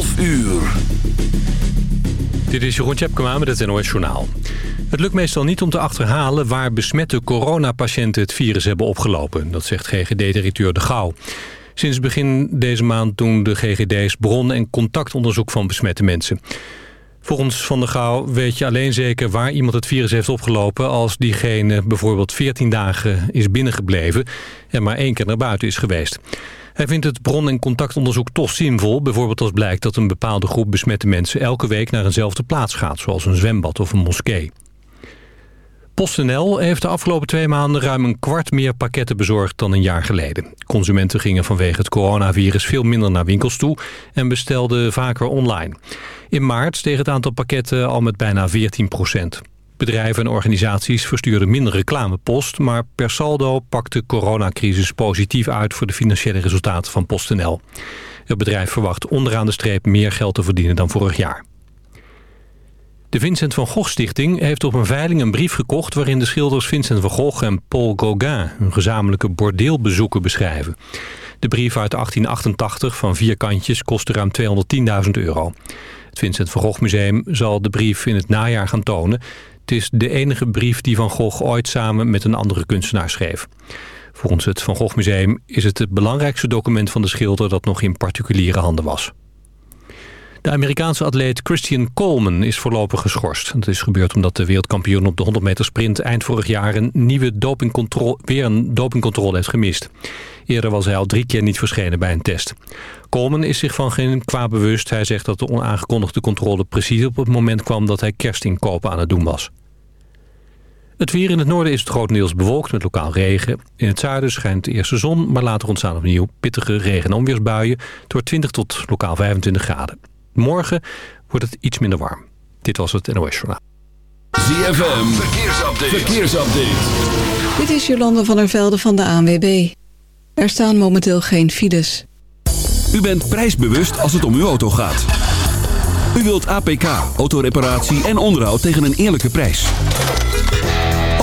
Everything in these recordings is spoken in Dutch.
12 uur. Dit is Jeroen Tjepkema met het NOS Journaal. Het lukt meestal niet om te achterhalen waar besmette coronapatiënten het virus hebben opgelopen. Dat zegt GGD-directeur De Gouw. Sinds begin deze maand doen de GGD's bron- en contactonderzoek van besmette mensen. Volgens Van der Gouw weet je alleen zeker waar iemand het virus heeft opgelopen... als diegene bijvoorbeeld 14 dagen is binnengebleven en maar één keer naar buiten is geweest. Hij vindt het bron- en contactonderzoek toch zinvol. Bijvoorbeeld als blijkt dat een bepaalde groep besmette mensen... elke week naar eenzelfde plaats gaat, zoals een zwembad of een moskee. PostNL heeft de afgelopen twee maanden ruim een kwart meer pakketten bezorgd dan een jaar geleden. Consumenten gingen vanwege het coronavirus veel minder naar winkels toe en bestelden vaker online. In maart steeg het aantal pakketten al met bijna 14 procent. Bedrijven en organisaties verstuurden minder reclamepost... maar per saldo pakt de coronacrisis positief uit... voor de financiële resultaten van PostNL. Het bedrijf verwacht onderaan de streep meer geld te verdienen dan vorig jaar. De Vincent van Gogh Stichting heeft op een veiling een brief gekocht... waarin de schilders Vincent van Gogh en Paul Gauguin... hun gezamenlijke bordeelbezoeken beschrijven. De brief uit 1888 van vier kantjes kostte ruim 210.000 euro. Het Vincent van Gogh Museum zal de brief in het najaar gaan tonen. Is de enige brief die Van Gogh ooit samen met een andere kunstenaar schreef. Volgens het Van Gogh Museum is het het belangrijkste document van de schilder... dat nog in particuliere handen was. De Amerikaanse atleet Christian Coleman is voorlopig geschorst. Dat is gebeurd omdat de wereldkampioen op de 100 meter sprint... eind vorig jaar een nieuwe dopingcontrole, weer een dopingcontrole heeft gemist. Eerder was hij al drie keer niet verschenen bij een test. Coleman is zich van geen kwaad bewust. Hij zegt dat de onaangekondigde controle precies op het moment kwam... dat hij kerstinkopen aan het doen was. Het weer in het noorden is het grotendeels bewolkt met lokaal regen. In het zuiden schijnt de eerste zon, maar later ontstaan opnieuw pittige regen- en onweersbuien... door 20 tot lokaal 25 graden. Morgen wordt het iets minder warm. Dit was het NOS Journaal. ZFM, verkeersupdate. verkeersupdate. Dit is Jolande van der Velde van de ANWB. Er staan momenteel geen files. U bent prijsbewust als het om uw auto gaat. U wilt APK, autoreparatie en onderhoud tegen een eerlijke prijs.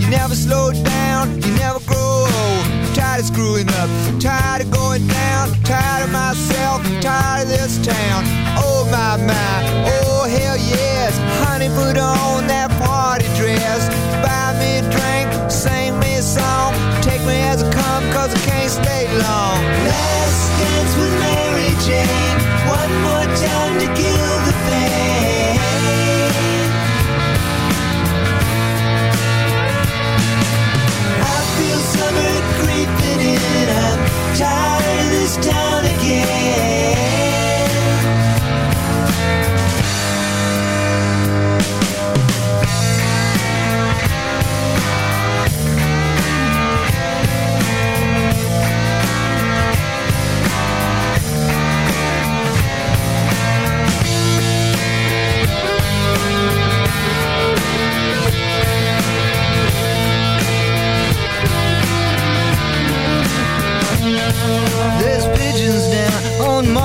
You never slow down, you never grow I'm tired of screwing up, tired of going down Tired of myself, tired of this town. Oh my, my, oh hell yes. Honey, put on that party dress. Buy me a drink, sing me a song. Take me as I come, cause I can't stay long. Last dance with Mary Jane. One more time to kill the pain down again.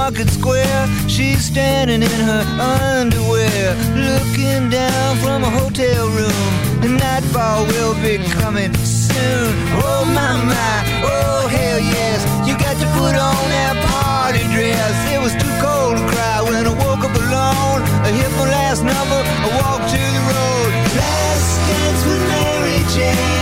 Market Square. She's standing in her underwear, looking down from a hotel room. The nightfall will be coming soon. Oh my my, oh hell yes. You got to put on that party dress. It was too cold to cry when I woke up alone. I hit my last number, I walked to the road. Last dance with Mary Jane.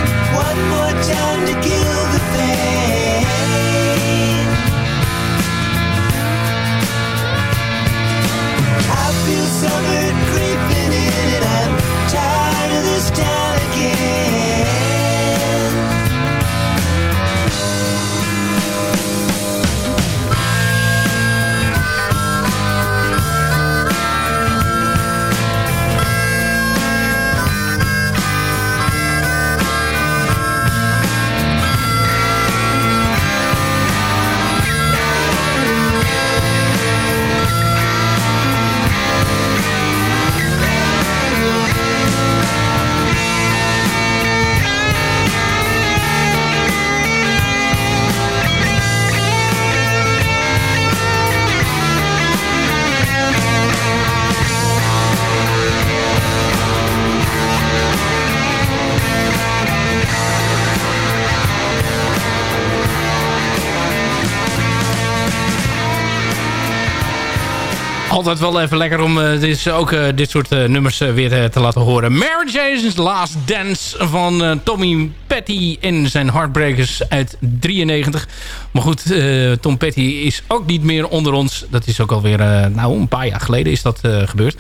Altijd wel even lekker om dit, ook eh, dit soort eh, nummers weer te laten horen. Mary Jane's Last Dance van Tommy Petty en zijn Heartbreakers uit 93. Maar goed, Tom Petty is ook niet meer onder ons. Dat is ook alweer, nou een paar jaar geleden is dat gebeurd.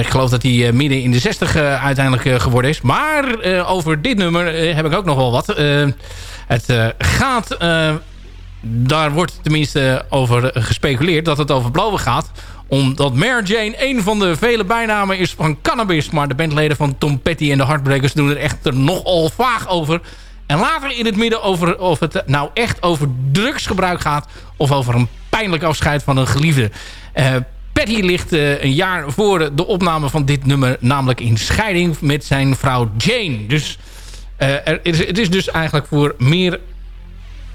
Ik geloof dat hij midden in de 60 eh, uiteindelijk geworden is. Maar over dit nummer heb ik ook nog wel wat. Het gaat... daar wordt tenminste over gespeculeerd dat het over Blowen gaat. Omdat Mary Jane een van de vele bijnamen is van cannabis. Maar de bandleden van Tom Petty en de Heartbreakers doen er echter nogal vaag over. En later in het midden over of het nou echt over drugsgebruik gaat... of over een pijnlijk afscheid van een geliefde. Eh, Patty ligt eh, een jaar voor de opname van dit nummer... namelijk in scheiding met zijn vrouw Jane. Dus eh, het is dus eigenlijk voor meer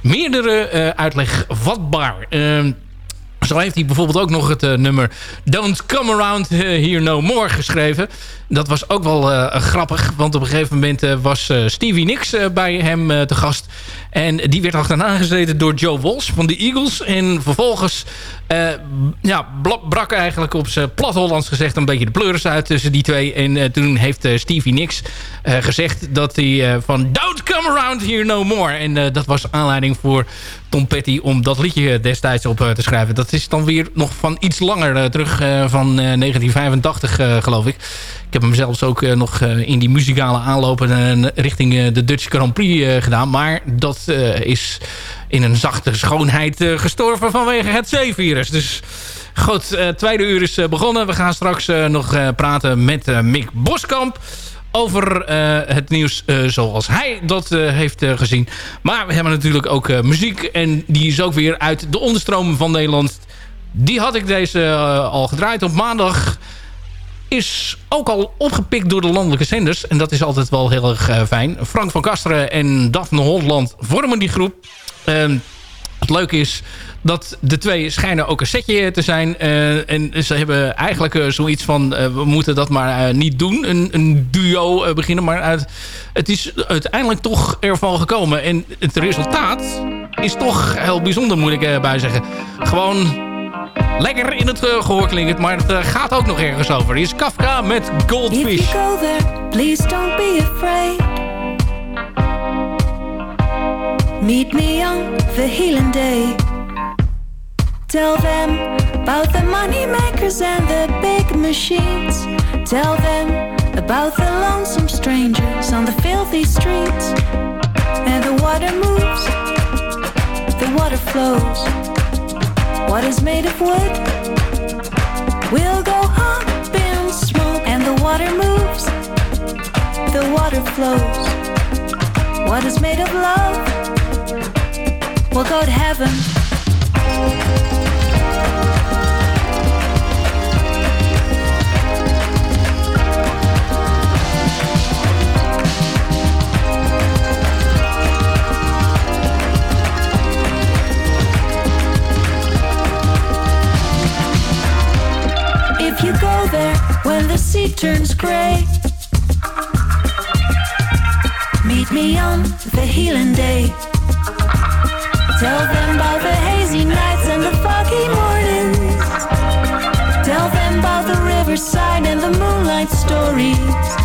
meerdere uitleg vatbaar. Zo heeft hij bijvoorbeeld ook nog het eh, nummer Don't Come Around eh, Here No More geschreven. Dat was ook wel eh, grappig, want op een gegeven moment eh, was eh, Stevie Nicks bij hem te gast. En die werd achterna gezeten door Joe Walsh van de Eagles. En vervolgens ja, brak eigenlijk op zijn plat Hollands gezegd een beetje de pleuris uit tussen die twee. En toen heeft Stevie Nicks gezegd dat hij van Don't Come Around Here No More. En dat was aanleiding voor Tom Petty om dat liedje destijds op te schrijven. Dat is dan weer nog van iets langer terug van eh, 1985 eh, geloof ik. Ik heb hem zelfs ook eh, nog eh, in die muzikale aanlopen eh, richting de Dutch Grand Prix gedaan. Maar dat is in een zachte schoonheid gestorven vanwege het C-virus. Dus goed, eh tweede uur is begonnen. We gaan straks nog praten met Mick Boskamp over het nieuws zoals hij dat heeft gezien. Maar we hebben natuurlijk ook muziek en die is ook weer uit de onderstroom van Nederland. Die had ik deze al gedraaid op maandag is ook al opgepikt door de landelijke zenders. En dat is altijd wel heel erg eh, fijn. Frank van Kasteren en Daphne Holland vormen die groep. Ehm, het leuke is dat de twee schijnen ook een setje te zijn. Eh, en ze hebben eigenlijk eh, zoiets van... we moeten dat maar niet doen. Een, een duo beginnen. Maar uit, het is uiteindelijk toch ervan gekomen. En het resultaat is toch heel bijzonder, moet ik erbij zeggen. Gewoon Lekker in het uh, gehoor klinkt, maar het uh, gaat ook nog ergens over. Hier is Kafka met Goldfish. If you please don't be afraid. Meet me on the healing day. Tell them about the money makers and the big machines. Tell them about the lonesome strangers on the filthy streets. And the water moves, the water flows. What is made of wood We'll go up in smoke. And the water moves, the water flows. What is made of love will go to heaven. You go there when the sea turns gray, meet me on the healing day. Tell them about the hazy nights and the foggy mornings. Tell them about the riverside and the moonlight stories.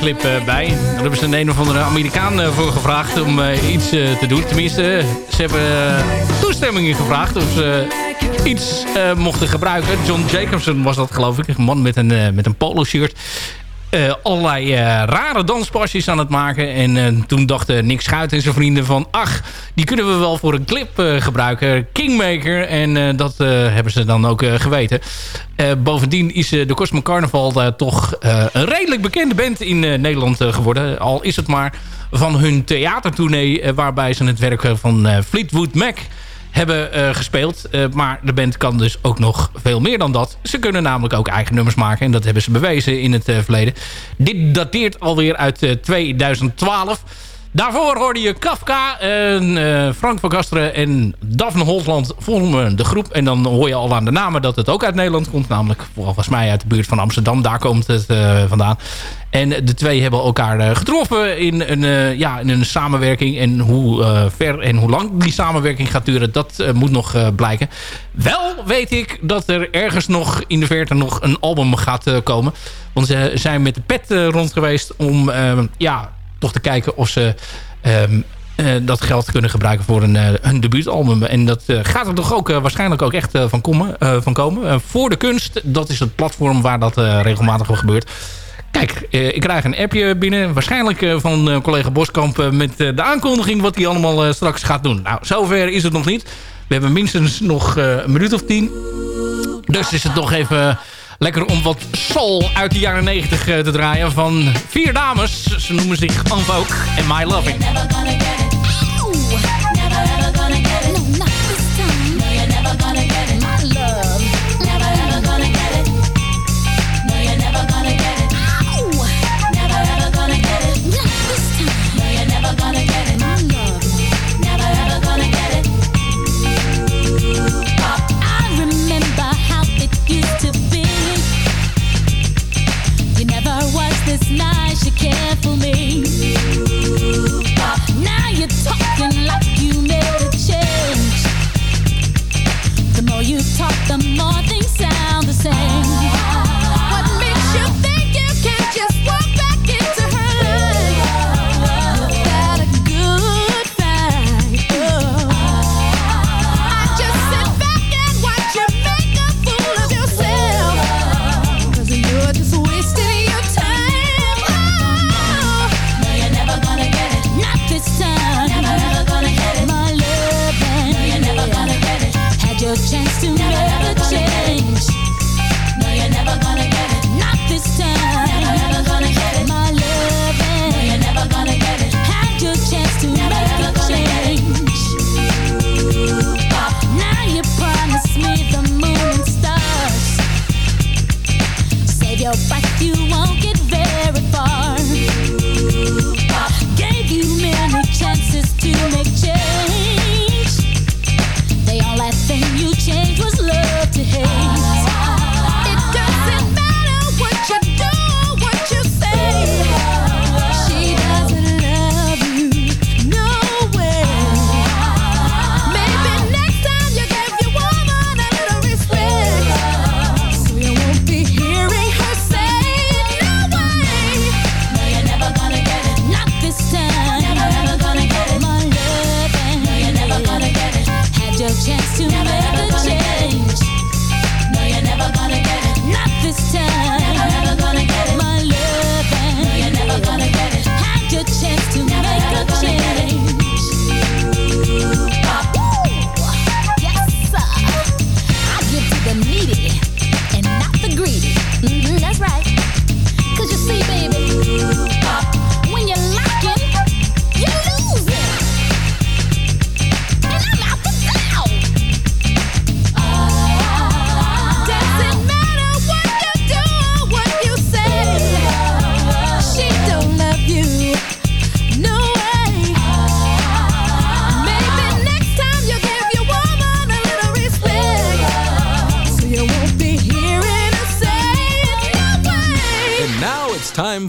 Videoclip eh, bij. Daar hebben ze een een of andere Amerikaan eh, voor gevraagd om eh, iets te doen. Tenminste, ze hebben eh, toestemming gevraagd of ze iets mochten gebruiken. John Jacobson was dat geloof ik. Een man met een, met een polo shirt. allerlei rare danspasjes aan het maken. En toen dachten Nick Schuit en zijn vrienden van... ach, die kunnen we wel voor een clip gebruiken. Kingmaker. En dat hebben ze dan ook geweten. Eh, bovendien is eh, de Cosmo Carnival eh, toch een redelijk bekende band in Nederland geworden. Al is het maar van hun theatertournee... waarbij ze het werk van Fleetwood Mac hebben gespeeld. Maar de band kan dus ook nog veel meer dan dat. Ze kunnen namelijk ook eigen nummers maken. En dat hebben ze bewezen in het verleden. Dit dateert alweer uit eh, 2012. Daarvoor hoorde je Kafka, en, eh, Frank van Gasteren en Daphne Holtland vormen de groep. En dan hoor je al aan de namen dat het ook uit Nederland komt. Namelijk volgens mij uit de buurt van Amsterdam. Daar komt het eh, vandaan. En de twee hebben elkaar eh, getroffen in een, ja, in een samenwerking. En hoe ver en hoe lang die samenwerking gaat duren, dat moet nog blijken. Wel weet ik dat er ergens nog in de verte nog een album gaat komen. Want ze zijn met de pet rond geweest om ja, toch te kijken of ze... ehm, eh, dat geld kunnen gebruiken voor een, eh, debuutalbum. En dat eh, gaat er toch ook waarschijnlijk ook echt van, komen, van komen. Voor de kunst, dat is het platform waar dat regelmatig wel gebeurt. Kijk, ik krijg een appje binnen. Waarschijnlijk van collega Boskamp met de aankondiging wat hij allemaal straks gaat doen. Nou, zover is het nog niet. We hebben minstens nog een minuut of tien. Dus is het nog even lekker om wat soul uit de jaren 90 eh, te draaien. Van vier dames. Ze noemen zich En Vogue en My Loving.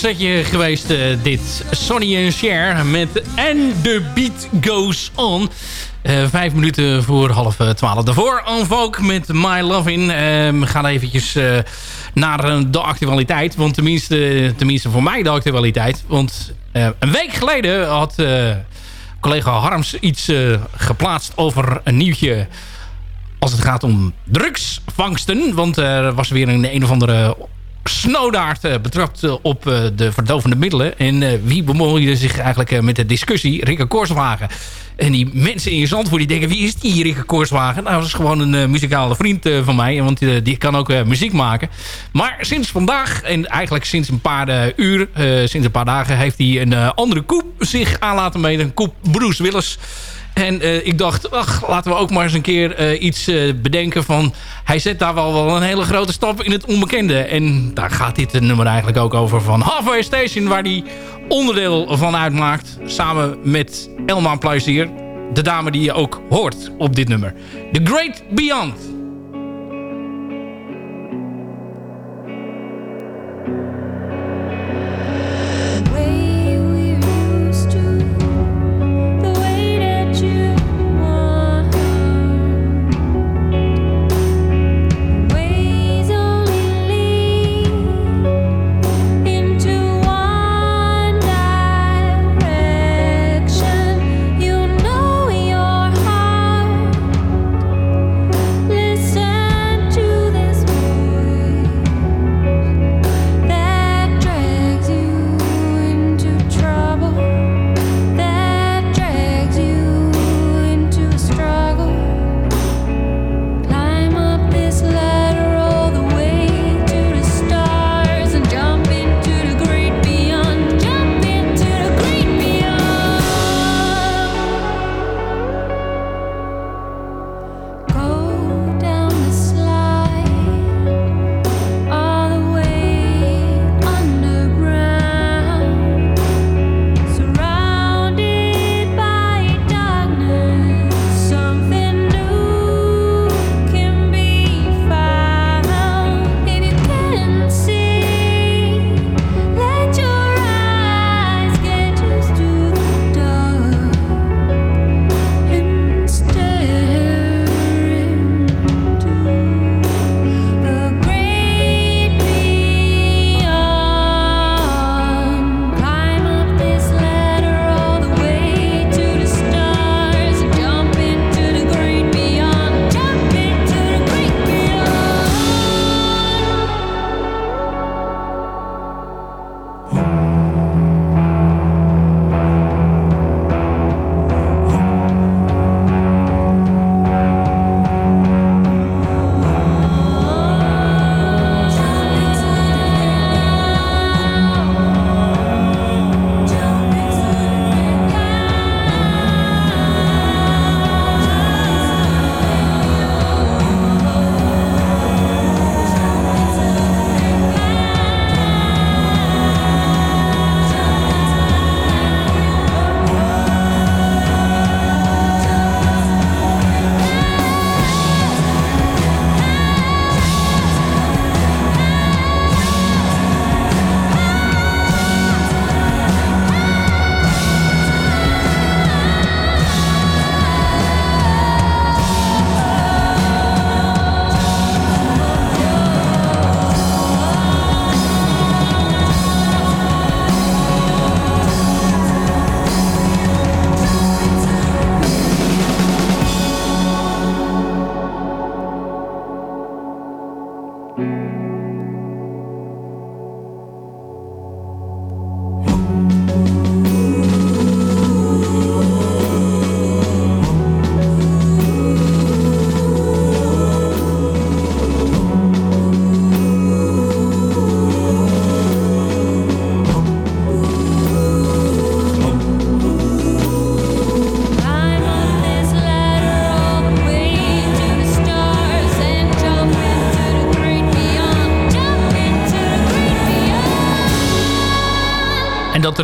setje geweest, eh, dit Sonny en Cher met And The Beat Goes On. Eh, vijf minuten voor half eh, twaalf. Daarvoor On Vogue met My Lovin'. Eh, we gaan eventjes naar de actualiteit. Want tenminste, tenminste voor mij de actualiteit. Want een week geleden had collega Harms iets geplaatst over een nieuwtje als het gaat om drugsvangsten. Want er was weer een een of andere snowdaard eh, betrapt eh, op eh, de verdovende middelen. En wie bemoeide zich eigenlijk met de discussie? Rikke Korswagen. En die mensen in je Zandvoort die denken... wie is die Rikke Korswagen? Nou, dat is gewoon een muzikale vriend van mij. Want die kan ook muziek maken. Maar sinds vandaag, en eigenlijk sinds een paar uur... sinds een paar dagen... heeft hij een andere koep zich aan laten meten. Een koep Bruce Willis... En eh, ik dacht, ach, laten we ook maar eens een keer eh, iets eh, bedenken van... hij zet daar wel, wel een hele grote stap in het onbekende. En daar gaat dit nummer eigenlijk ook over van Halfway Station... waar hij onderdeel van uitmaakt. Samen met Elma Plezier. De dame die je ook hoort op dit nummer. The Great Beyond.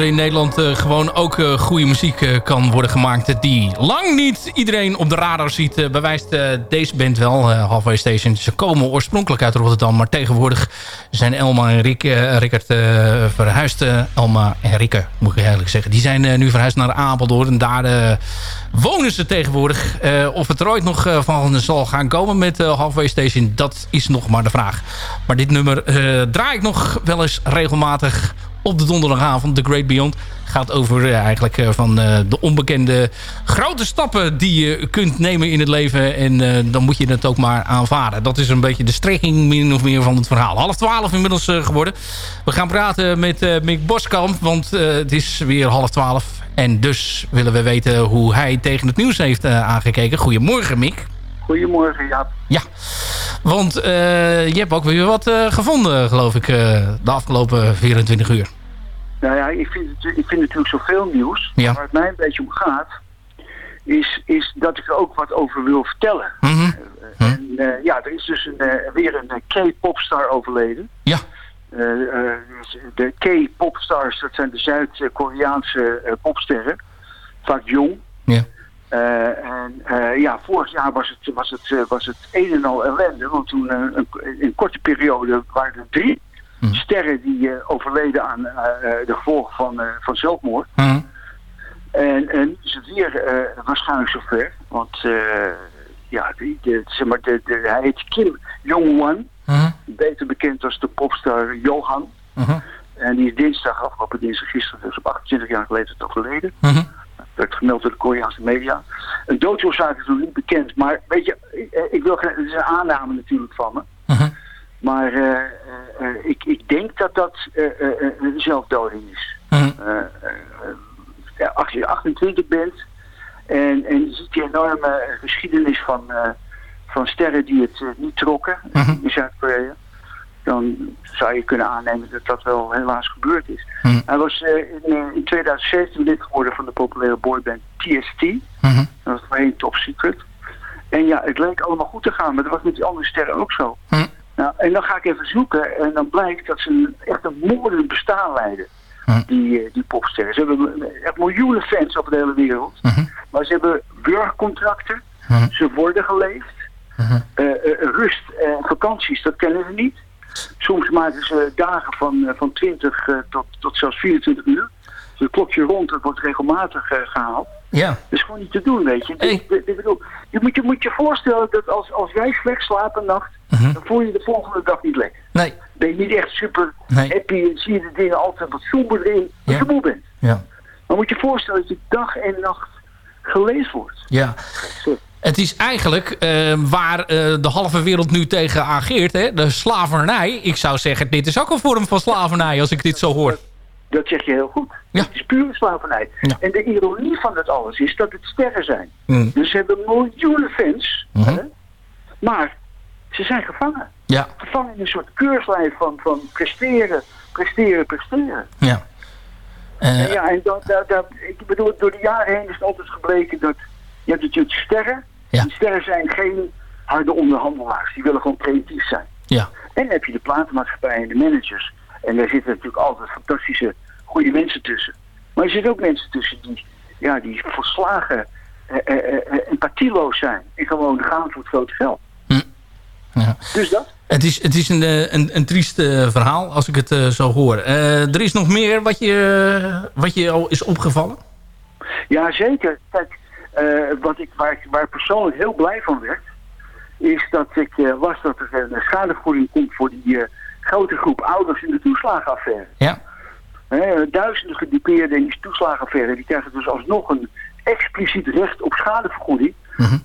In Nederland eh, gewoon ook eh, goede muziek eh, kan worden gemaakt... die lang niet iedereen op de radar ziet... bewijst deze band wel, Halfway Station. Ze komen oorspronkelijk uit Rotterdam... maar tegenwoordig zijn Elma en Rick, Rickert verhuisd. Elma en Rikke, moet ik eigenlijk zeggen. Die zijn nu verhuisd naar Apeldoorn... en daar wonen ze tegenwoordig. Eh, of het er ooit nog eh, van zal gaan komen met eh, Halfway Station... dat is nog maar de vraag. Maar dit nummer draai ik nog wel eens regelmatig op de donderdagavond. The Great Beyond gaat over eigenlijk van de onbekende grote stappen die je kunt nemen in het leven. En dan moet je het ook maar aanvaarden. Dat is een beetje de strekking min of meer van het verhaal. Half twaalf inmiddels geworden. We gaan praten met Mick Boskamp, want het is weer half twaalf. En dus willen we weten hoe hij tegen het nieuws heeft eh, aangekeken. Goedemorgen Mick. Goedemorgen, Jaap. Ja, want eh, je hebt ook weer wat eh, gevonden, geloof ik, de afgelopen 24 uur. Nou ja, ik vind, het, ik vind natuurlijk zoveel nieuws. Ja. Waar het mij een beetje om gaat, is, is dat ik er ook wat over wil vertellen. Mhm. En ja, er is dus een, weer een K-popstar overleden. Ja. Eh, eh, de K-popstars, dat zijn de Zuid-Koreaanse eh, popsterren. Vaak jong. Ja. En ja, vorig jaar was het, was, het, was het een en al ellende. Want toen een, in een korte periode waren er drie sterren die overleden aan de gevolgen van, eh, van zelfmoord. Mhm. En, en nu is het weer waarschijnlijk zover. Want ja, die, de, zeg maar, de, de, hij heet Kim Jong-wan. Mhm. Beter bekend als de popstar Johan. Mhm. En die is dinsdag, afgelopen dinsdag gisteren, dus op 28 jaar geleden is het overleden. Mhm. werd gemeld door de Koreaanse media. Een doodsoorzaak is nog niet bekend, maar weet je, ik, eh, wil geen, het is een aanname natuurlijk van me. Maar eh, eh, ik, ik denk dat dat een zelfdoding is. Ja, als je 28 bent en, en je ziet die enorme geschiedenis van, van sterren die het eh, niet trokken Mhm. in Zuid-Korea, dan zou je kunnen aannemen dat dat wel helaas gebeurd is. Mhm. Hij was eh, in, eh, in 2017 lid geworden van de populaire boyband TST. Mhm. Dat was voorheen Top Secret. En ja, het leek allemaal goed te gaan, maar dat was met die andere sterren ook zo. Nou, en dan ga ik even zoeken en dan blijkt dat ze een, echt een moordend bestaan leiden. Die, die popsterren. Ze hebben echt miljoenen fans over de hele wereld. Maar ze hebben burgercontracten. Ze worden geleefd. Eh, eh, rust en vakanties, dat kennen ze niet. Soms maken ze dagen van, eh, van 20 eh, tot, tot zelfs 24 uur. Dus het klokje rond, dat wordt regelmatig eh, gehaald. Ja. Dat is gewoon niet te doen, weet je. Ik bedoel, je moet je, moet je voorstellen dat als, als jij slecht slaapt een nacht, dan voel je de volgende dag niet lekker. Nee. Ben je niet echt super Nee. happy en zie je de dingen altijd wat somberder in, als Ja. je moe bent. Ja. Maar moet je voorstellen dat je dag en nacht geleefd wordt. Ja. Het is eigenlijk eh, waar eh, de halve wereld nu tegen ageert. Hè? De slavernij. Ik zou zeggen, dit is ook een vorm van slavernij als ik dit zo hoor. Dat zeg je heel goed. Het is pure slavernij. En de ironie van dat alles is dat het sterren zijn. Mm. Dus ze hebben miljoenen fans. Mhm. hè? Maar ze zijn gevangen. Ja. Gevangen in een soort keurslijf van, van presteren, presteren, presteren. Ja. Eh, En ja, en dat, dat, dat, ik bedoel, door de jaren heen is het altijd gebleken dat je hebt natuurlijk sterren. Die sterren zijn geen harde onderhandelaars. Die willen gewoon creatief zijn. Ja. En dan heb je de platenmaatschappij en de managers. En daar zitten natuurlijk altijd fantastische, goede mensen tussen. Maar er zitten ook mensen tussen die, ja, die verslagen, eh, eh, eh, empathieloos zijn. En gewoon gaan voor het grote geld. Ja. Dus dat? Het is, het is een, eh, een, een triest eh, verhaal als ik het eh, zo hoor. Eh, er is nog meer wat je, wat je al is opgevallen? Ja, zeker. Kijk, eh, wat ik, waar, ik, waar ik persoonlijk heel blij van werd, is dat ik eh, las dat er een schadevergoeding komt voor die eh, grote groep ouders in de toeslagenaffaire. Ja. Duizenden gedupeerden in die toeslagenaffaire, die krijgen dus alsnog een expliciet recht op schadevergoeding.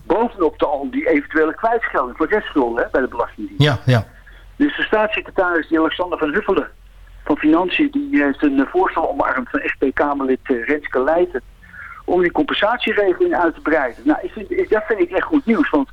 Bovenop de, al die eventuele kwijtschelding voor restschulden bij de Belastingdienst. Ja, ja. Dus de staatssecretaris, die Alexander van Huffelen van Financiën, die heeft een eh, voorstel omarmd van SP-Kamerlid eh, Renske Leijten om die compensatieregeling uit te breiden. Nou, ik vind, ik- dat vind ik echt goed nieuws, want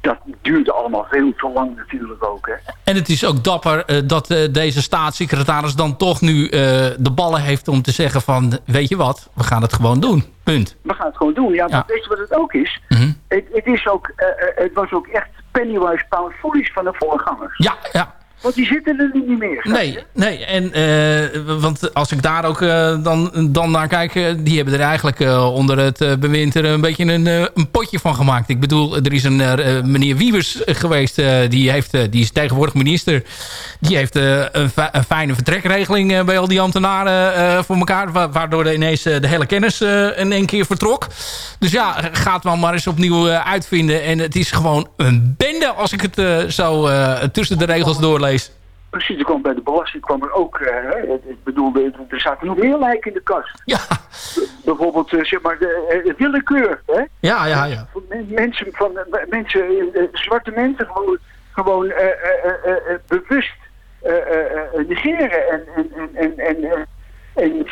dat duurde allemaal veel te lang natuurlijk ook. Hè. En het is ook dapper eh, dat eh, deze staatssecretaris dan toch nu eh, de ballen heeft om te zeggen van... weet je wat, we gaan het gewoon doen. Punt. We gaan het gewoon doen. Ja, maar weet je wat het ook is? het, het, is ook het was ook echt pennywise pound foolish van de voorgangers. Ja, ja. Want die zitten er niet meer. Nee, nee. En, eh, want als ik daar ook eh, dan, dan naar kijk... eh, die hebben er eigenlijk onder het eh, bewind er een beetje een, een potje van gemaakt. Ik bedoel, er is een meneer Wiebers geweest... die, heeft, die is tegenwoordig minister. Die heeft een, fi- een fijne vertrekregeling bij al die ambtenaren voor elkaar. wa- waardoor ineens de hele kennis in één keer vertrok. Dus ja, gaat wel maar eens opnieuw uitvinden. En het is gewoon een bende als ik het zo tussen de regels doorlees. Precies, er kwam bij de belasting kwam er ook, eh, hè, ik bedoel, er zaten nog meer lijken in de kast. Ja. Bijvoorbeeld, eh, zeg maar, de eh, willekeur. Hè? Ja, ja, ja. Mensen, van, mensen zwarte mensen gewoon, gewoon eh, eh, eh, bewust negeren en, en, en, en, en, en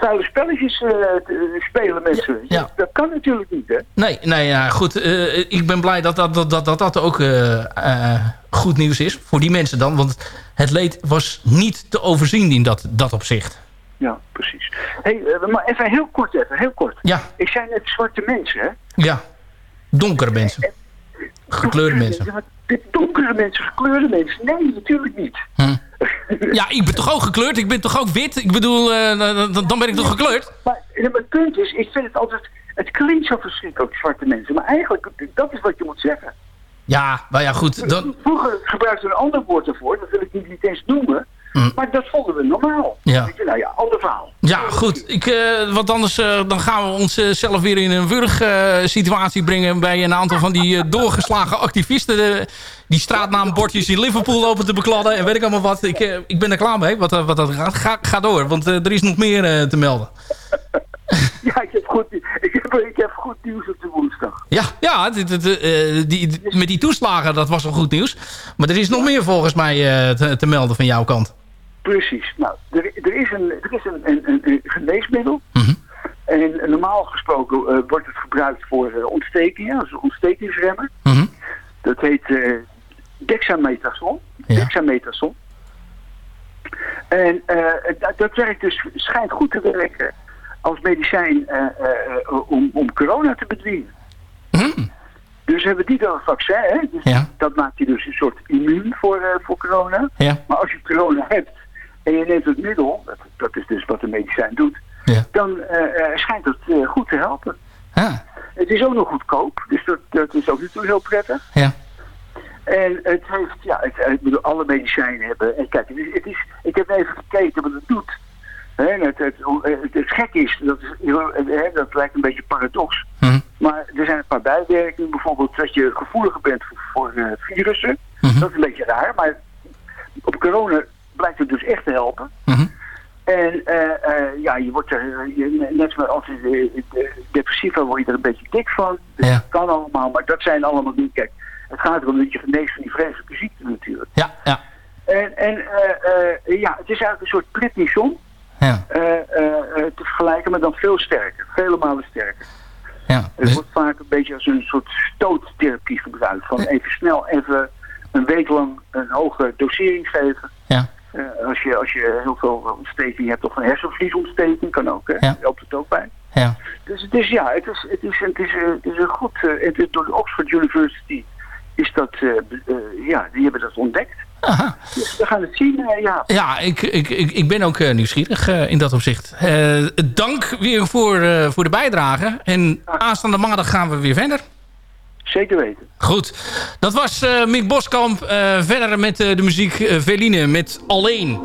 vuile spelletjes te- spelen met ze. ja. Dat kan natuurlijk niet, hè? Nee, nee ja, goed. eh, ik ben blij dat dat, dat, dat, dat, dat ook eh, goed nieuws is. Voor die mensen dan. Want het leed was niet te overzien in dat, dat opzicht. Ja, precies. Hey, eh, maar even heel kort, even, heel kort. Ja. Ik zei net zwarte mensen, hè? Ja. Donkere mensen. Gekleurde mensen. Ja, donkere mensen, gekleurde mensen. Nee, natuurlijk niet. Hm. Ja, ik ben toch ook gekleurd? Ik ben toch ook wit? Ik bedoel, eh, dan, dan ben ik toch gekleurd? Maar, het punt is, ik vind het altijd... Het klinkt zo verschrikkelijk, zwarte mensen. Maar eigenlijk, dat is wat je moet zeggen. Ja, maar ja, goed. Dan, Vroeger gebruikten we een ander woord ervoor. Dat wil ik niet, niet eens noemen. Maar dat vonden we normaal. Ja. Nou ja, ander verhaal. ja, goed. Ik, eh, want anders eh, dan gaan we onszelf weer in een wurg situatie brengen... bij een aantal van die eh, doorgeslagen activisten... eh, die straatnaambordjes in Liverpool lopen te bekladden... en weet ik allemaal wat. Ik, eh, ik ben er klaar mee, wat, eh, wat dat gaat. Ga, ga door, want eh, er is nog meer eh, te melden. Ja, ik heb goed, ik heb, ik heb goed nieuws op de woensdag. Ja, ja dit, dit, eh, die, met die toeslagen, dat was wel goed nieuws. Maar er is nog meer volgens mij eh, te, te melden van jouw kant. Precies. Nou, er, er is een, er is een, een, een, een geneesmiddel. Mhm. En normaal gesproken eh, wordt het gebruikt voor ontstekingen, als een ontstekingsremmer. Mhm. Dat heet dexamethason. Dexamethason. En dat, dat werkt dus, schijnt goed te werken als medicijn eh, eh, eh, om, om corona te bedwingen. Dus we hebben die dan een vaccin, hè? Dus Ja. dat maakt je dus een soort immuun voor, voor corona. Ja. Maar als je corona hebt en je neemt het middel, dat, dat is dus wat de medicijn doet, Ja. dan schijnt het eh, goed te helpen. Ah. Het is ook nog goedkoop, dus dat, dat is ook natuurlijk heel prettig. Ja. En het heeft, ja, het, ik bedoel, alle medicijnen hebben. En kijk, het is, het is, ik heb even gekeken wat het doet. En het, het, het, het gek is, dat, is hè, dat lijkt een beetje paradox. Mhm. Maar er zijn een paar bijwerkingen. Bijvoorbeeld dat je gevoeliger bent voor, voor eh, virussen. Mhm. Dat is een beetje raar, maar op corona blijkt het dus echt te helpen. Mhm. En eh, eh, ja, je wordt er, eh, je, net zoals als eh, eh, depressief wordt, word je er een beetje dik van. Dus Ja. Dat kan allemaal, maar dat zijn allemaal niet. Kijk, het gaat erom dat je geneest van die vreselijke ziekte natuurlijk. Ja, ja. En, en eh, eh, ja, het is eigenlijk een soort prednison. Ja. eh, eh, eh, te vergelijken, maar dan veel sterker. Vele malen sterker. Ja. Het wordt vaak een beetje als een soort stoottherapie gebruikt. Van even snel, even een week lang een hoge dosering geven. Ja. Als, je, als je heel veel ontsteking hebt of een hersenvliesontsteking, kan ook. Hè? Ja. Helpt het ook bij. Ja. Dus het is, ja, het is, het is, het is, het is een goed... het is door de Oxford University is dat... ja, die hebben dat ontdekt. Aha. Dus we gaan het zien, eh, ja. Ja, ik, ik, ik, ik ben ook eh, nieuwsgierig eh, in dat opzicht. Dank weer voor, voor de bijdrage. En aanstaande maandag gaan we weer verder. Zeker weten. Goed. Dat was Mick Boskamp. Verder met de muziek Veline met Alleen.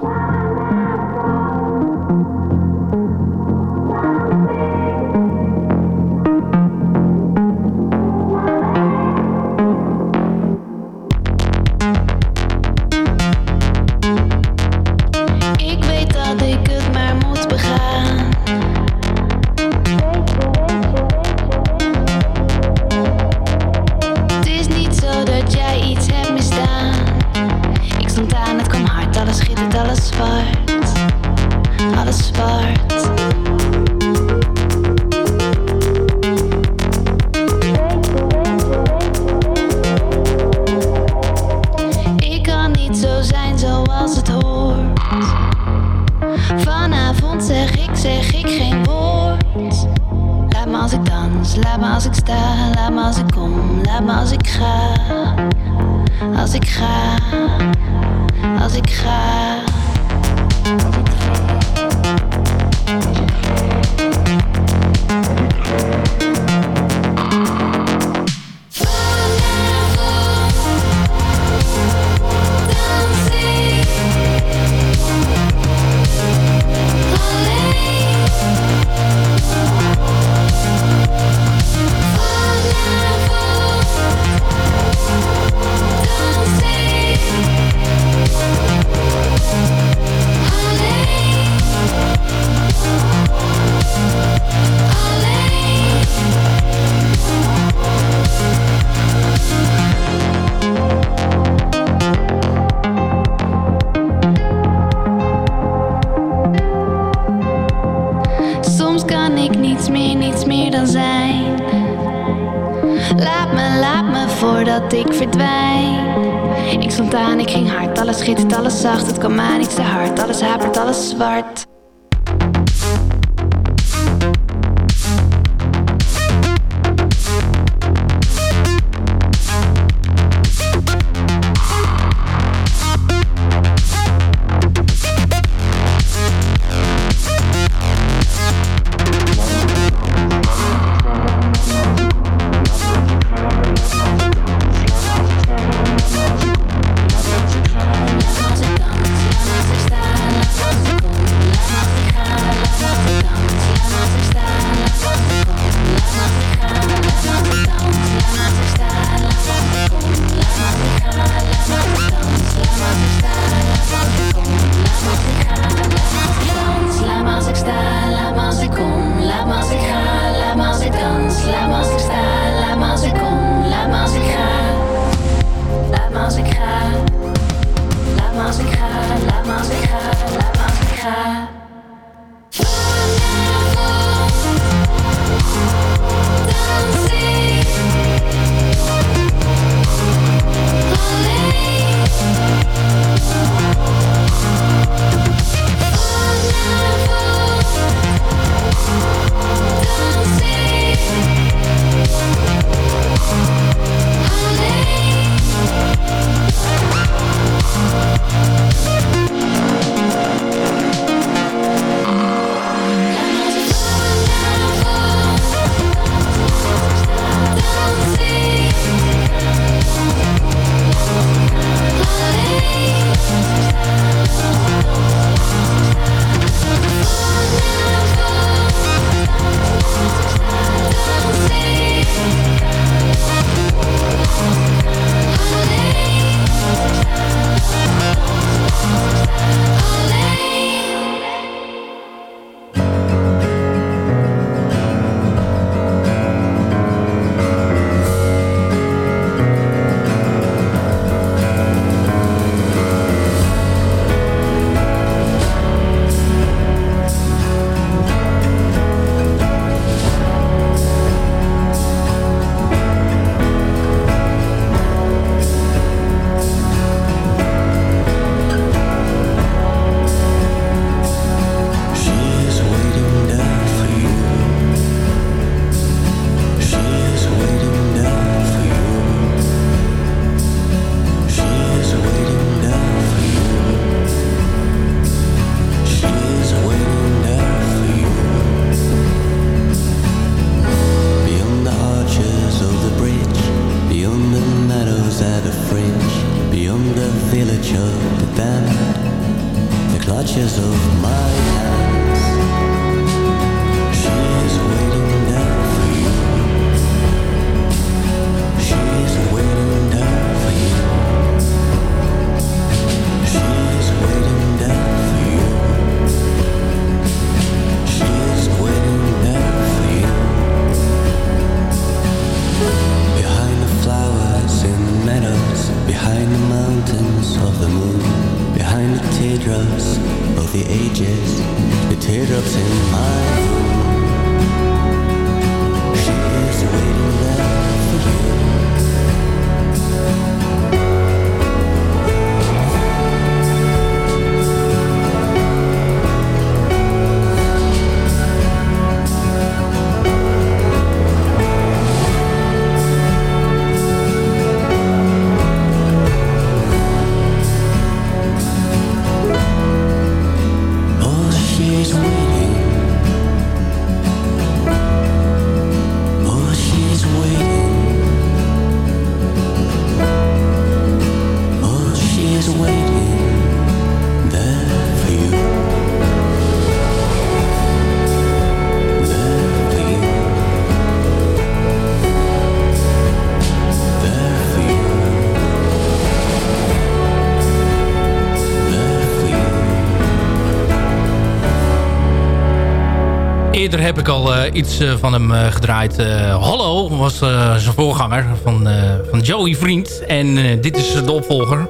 eerder heb ik al eh, iets eh, van hem eh, gedraaid. Hallo was zijn voorganger van, van Joey Vriend. En dit is de opvolger.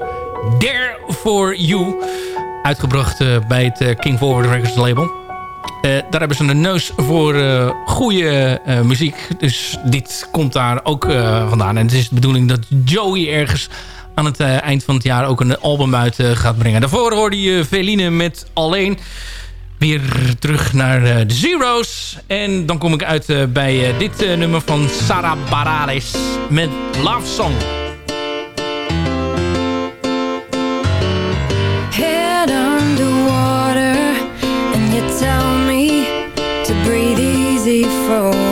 There for You. Uitgebracht bij het King Forward Records label. daar hebben ze een neus voor goede muziek. Dus dit komt daar ook vandaan. En het is de bedoeling dat Joey ergens aan het eind van het jaar ook een album uit gaat brengen. Daarvoor hoorde je Veline met Alleen weer terug naar eh, de Zero's. En dan kom ik uit eh, bij eh, dit nummer van Sarah Barales met Love Song. Head underwater and you tell me to breathe easy for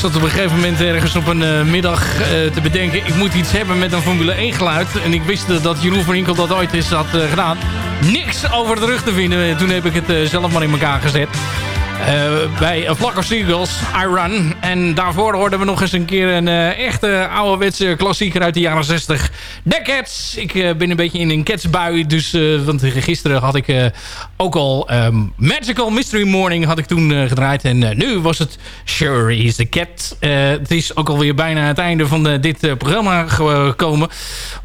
zat op een gegeven moment ergens op een eh, middag eh, te bedenken... ik moet iets hebben met een Formule 1 geluid. En ik wist dat Jeroen van Inkel dat ooit eens had eh, gedaan. Niks over de rug te vinden. Toen heb ik het zelf maar in elkaar gezet. Eh, bij of Seagulls, I Run. En daarvoor hoorden we nog eens een keer een eh, echte ouderwetse klassieker uit de jaren 60. The Cats. Ik eh, ben een beetje in een Cats-bui. Dus, want gisteren had ik ook al ehm, Magical Mystery Morning had ik toen gedraaid. En nu was het Sure is the Cat. Het is ook alweer bijna het einde van dit programma gekomen.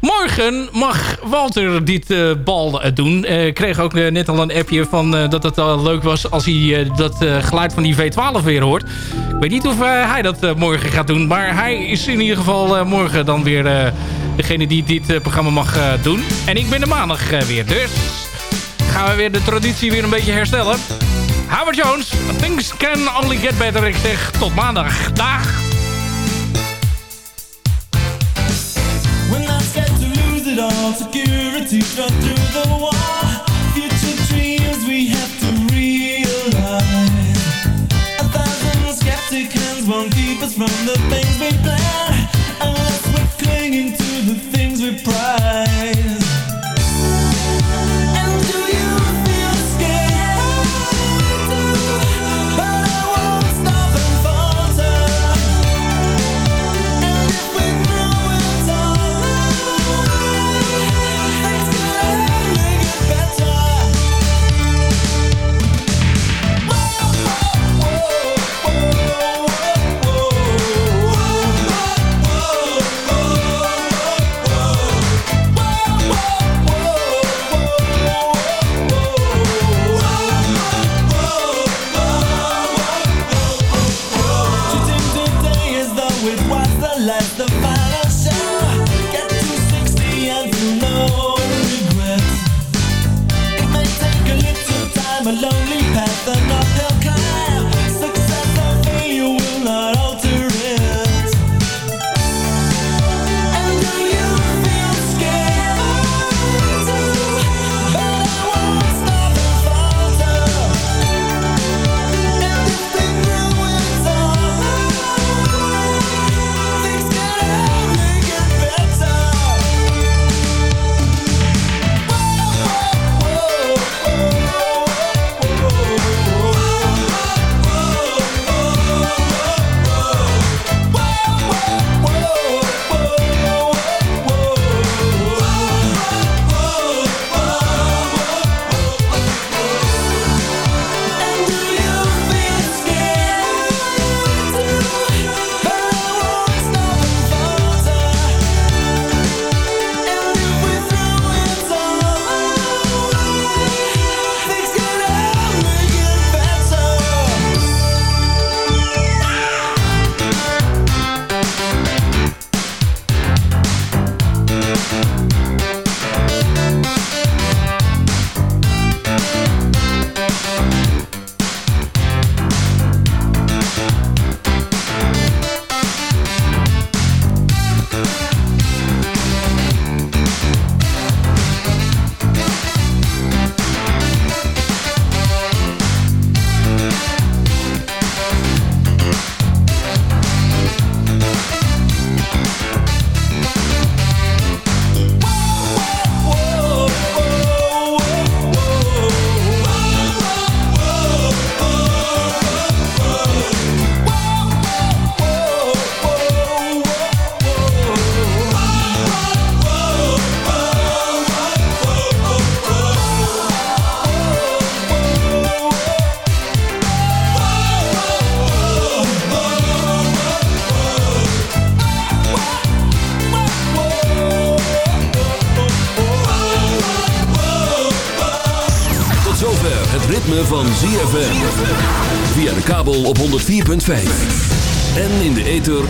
Morgen mag Walter dit bal doen. Ik kreeg ook net al een appje van dat het wel leuk was als hij dat geluid van die V12 weer hoort. Ik weet niet of eh, hij dat eh, morgen gaat doen. Maar hij is in ieder geval eh, morgen dan weer eh, degene die dit eh, programma mag eh, doen. En ik ben de maandag eh, weer. Dus gaan we weer de traditie weer een beetje herstellen. Howard Jones, things can only get better. Ik zeg tot maandag. Dag! When to it security through the wall. From the things we plan, unless we're clinging to the things we prize.